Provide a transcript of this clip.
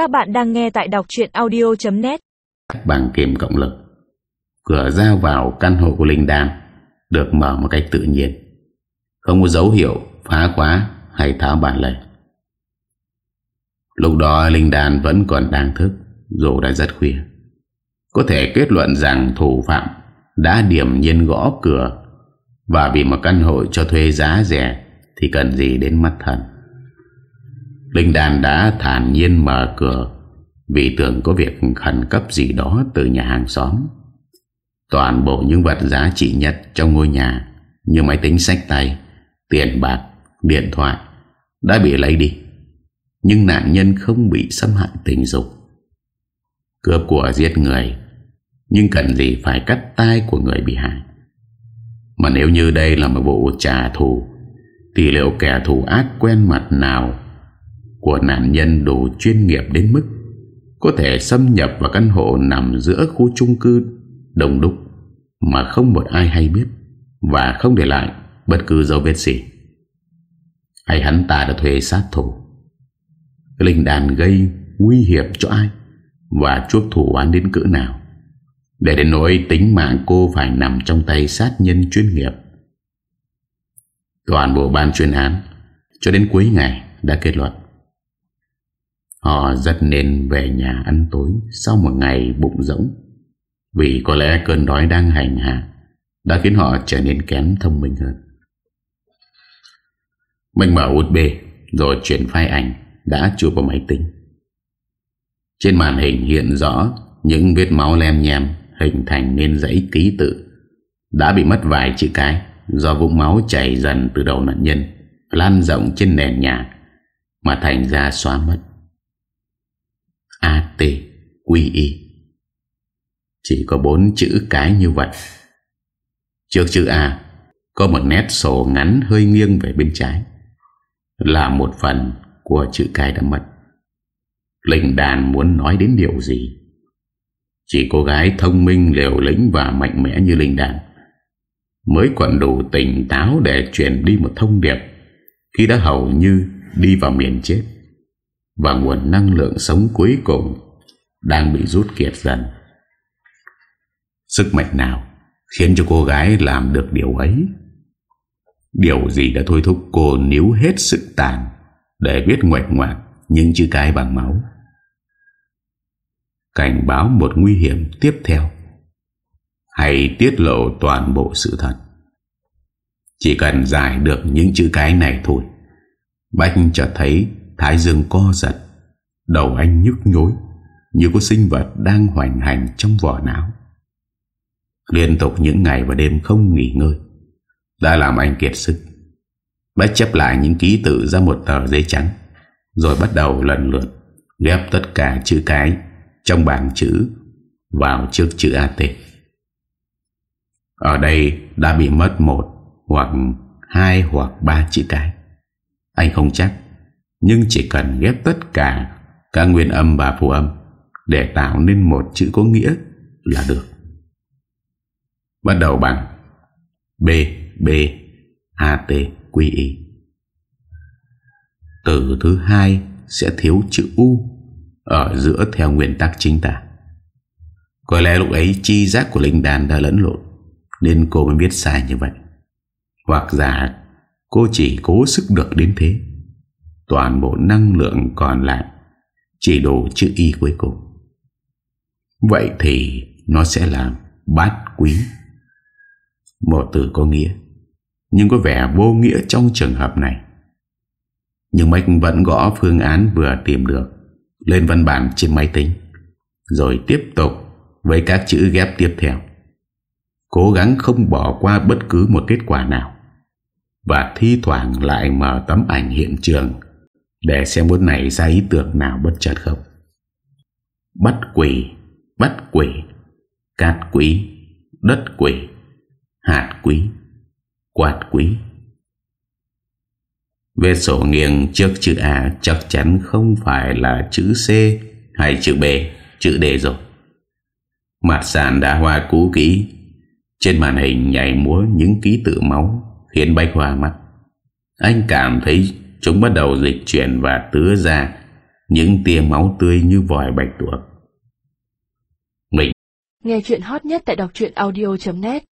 Các bạn đang nghe tại đọc chuyện audio.net Bằng kìm cộng lực. Cửa ra vào căn hộ của Linh Đan Được mở một cách tự nhiên. Không có dấu hiệu phá khóa hay tháo bản lệ Lúc đó Linh Đan vẫn còn đang thức, Dù đã rất khuya. Có thể kết luận rằng thủ phạm Đã điểm nhiên gõ cửa Và vì một căn hộ cho thuê giá rẻ Thì cần gì đến mắt thần. Linh Đan đã thản nhiên mở cửa Vì tưởng có việc khẩn cấp gì đó từ nhà hàng xóm. Toàn bộ những vật giá trị nhất trong ngôi nhà Như máy tính sách tay Tiền bạc, điện thoại Đã bị lấy đi. Nhưng nạn nhân không bị xâm hại tình dục. Cướp của giết người Nhưng cần gì phải cắt tay của người bị hại? Mà nếu như đây là một vụ trả thù Thì liệu kẻ thù ác quen mặt nào của nạn nhân đủ chuyên nghiệp đến mức có thể xâm nhập vào căn hộ nằm giữa khu chung cư đông đúc mà không một ai hay biết và không để lại bất cứ dấu vết gì. Hay hắn ta đã thuê sát thủ. Linh đàn gây nguy hiểm cho ai và chuốc thủ án đến cỡ nào để đến nỗi tính mạng cô phải nằm trong tay sát nhân chuyên nghiệp. Toàn bộ ban chuyên án cho đến cuối ngày đã kết luận Họ rất nên về nhà ăn tối Sau một ngày bụng rỗng. Vì có lẽ cơn đói đang hành hạ, Đã khiến họ trở nên kém thông minh hơn. Mình mở USB Rồi chuyển file ảnh Đã chụp vào máy tính. Trên màn hình hiện rõ Những vết máu lem nhem Hình thành nên dãy ký tự Đã bị mất vài chữ cái Do vũng máu chảy dần từ đầu nạn nhân, Lan rộng trên nền nhà Mà thành ra xóa mất. A-T-Q-I Chỉ có bốn chữ cái như vậy. Trước chữ A, Có một nét sổ ngắn hơi nghiêng về bên trái. Là một phần của chữ cái đã mất. Linh đàn muốn nói đến điều gì? Chỉ cô gái thông minh, liều lĩnh và mạnh mẽ như Linh đàn Mới còn đủ tỉnh táo để truyền đi một thông điệp Khi đã hầu như đi vào miền chết và nguồn năng lượng sống cuối cùng đang bị rút kiệt dần. Sức mạnh nào khiến cho cô gái làm được điều ấy? Điều gì đã thôi thúc cô níu hết sức tàn để viết ngoạch ngoạc những chữ cái bằng máu? Cảnh báo một nguy hiểm tiếp theo hay tiết lộ toàn bộ sự thật. Chỉ cần giải được những chữ cái này thôi, Bách chợt thấy Thái dương co giật, Đầu anh nhức nhối, Như có sinh vật đang hoành hành trong vỏ não. Liên tục những ngày và đêm không nghỉ ngơi, Đã làm anh kiệt sức. Bách chấp lại những ký tự ra một tờ giấy trắng, Rồi bắt đầu lần lượt Ghép tất cả chữ cái Trong bảng chữ Vào trước chữ AT Ở đây đã bị mất một Hoặc hai hoặc ba chữ cái. Anh không chắc nhưng chỉ cần ghép tất cả Các nguyên âm và phù âm Để tạo nên một chữ có nghĩa Là được. Bắt đầu bằng B, B, A, T, Q, I. Từ thứ hai sẽ thiếu chữ U Ở giữa theo nguyên tắc chính tả. Có lẽ lúc ấy chi giác của linh đàn đã lẫn lộn Nên cô mới biết sai như vậy. Hoặc giả cô chỉ cố sức được đến thế toàn bộ năng lượng còn lại chỉ đủ chữ y cuối cùng. Vậy thì nó sẽ là bát quý. Một từ có nghĩa, nhưng có vẻ vô nghĩa trong trường hợp này. Nhưng Mách vẫn gõ phương án vừa tìm được lên văn bản trên máy tính, rồi tiếp tục với các chữ ghép tiếp theo. Cố gắng không bỏ qua bất cứ một kết quả nào và thi thoảng lại mở tấm ảnh hiện trường để xem bữa này ra ý tưởng nào bất chợt không Bắt quỷ Bắt quỷ Cát quỷ Đất quỷ Hạt quý Quạt quý Về sổ nghiêng trước chữ A chắc chắn không phải là chữ C hay chữ B, chữ D rồi. Mặt sàn đã hoa cú kỹ, trên màn hình nhảy múa những ký tự máu khiến bách hoa mắt. Anh cảm thấy Chúng bắt đầu dịch chuyển và tứa ra Những tia máu tươi như vòi bạch tuộc. Mình Nghe chuyện hot nhất tại đọc audio.net